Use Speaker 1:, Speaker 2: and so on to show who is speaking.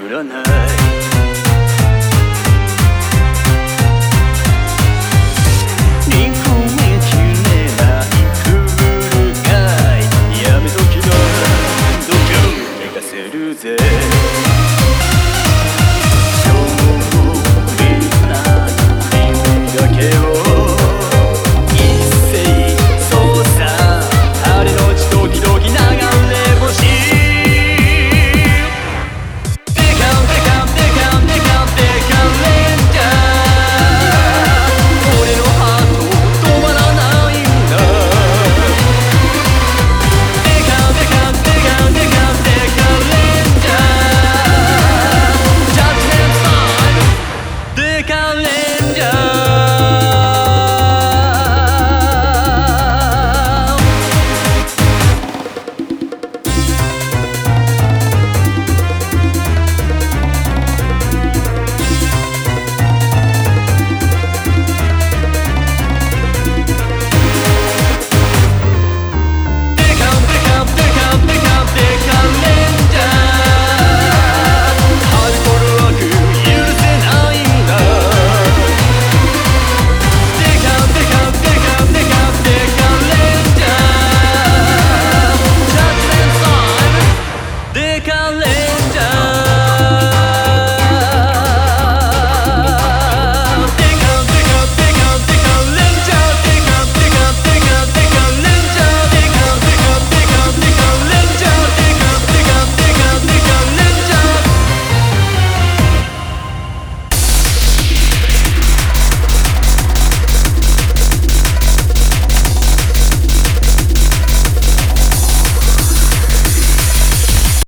Speaker 1: bölünür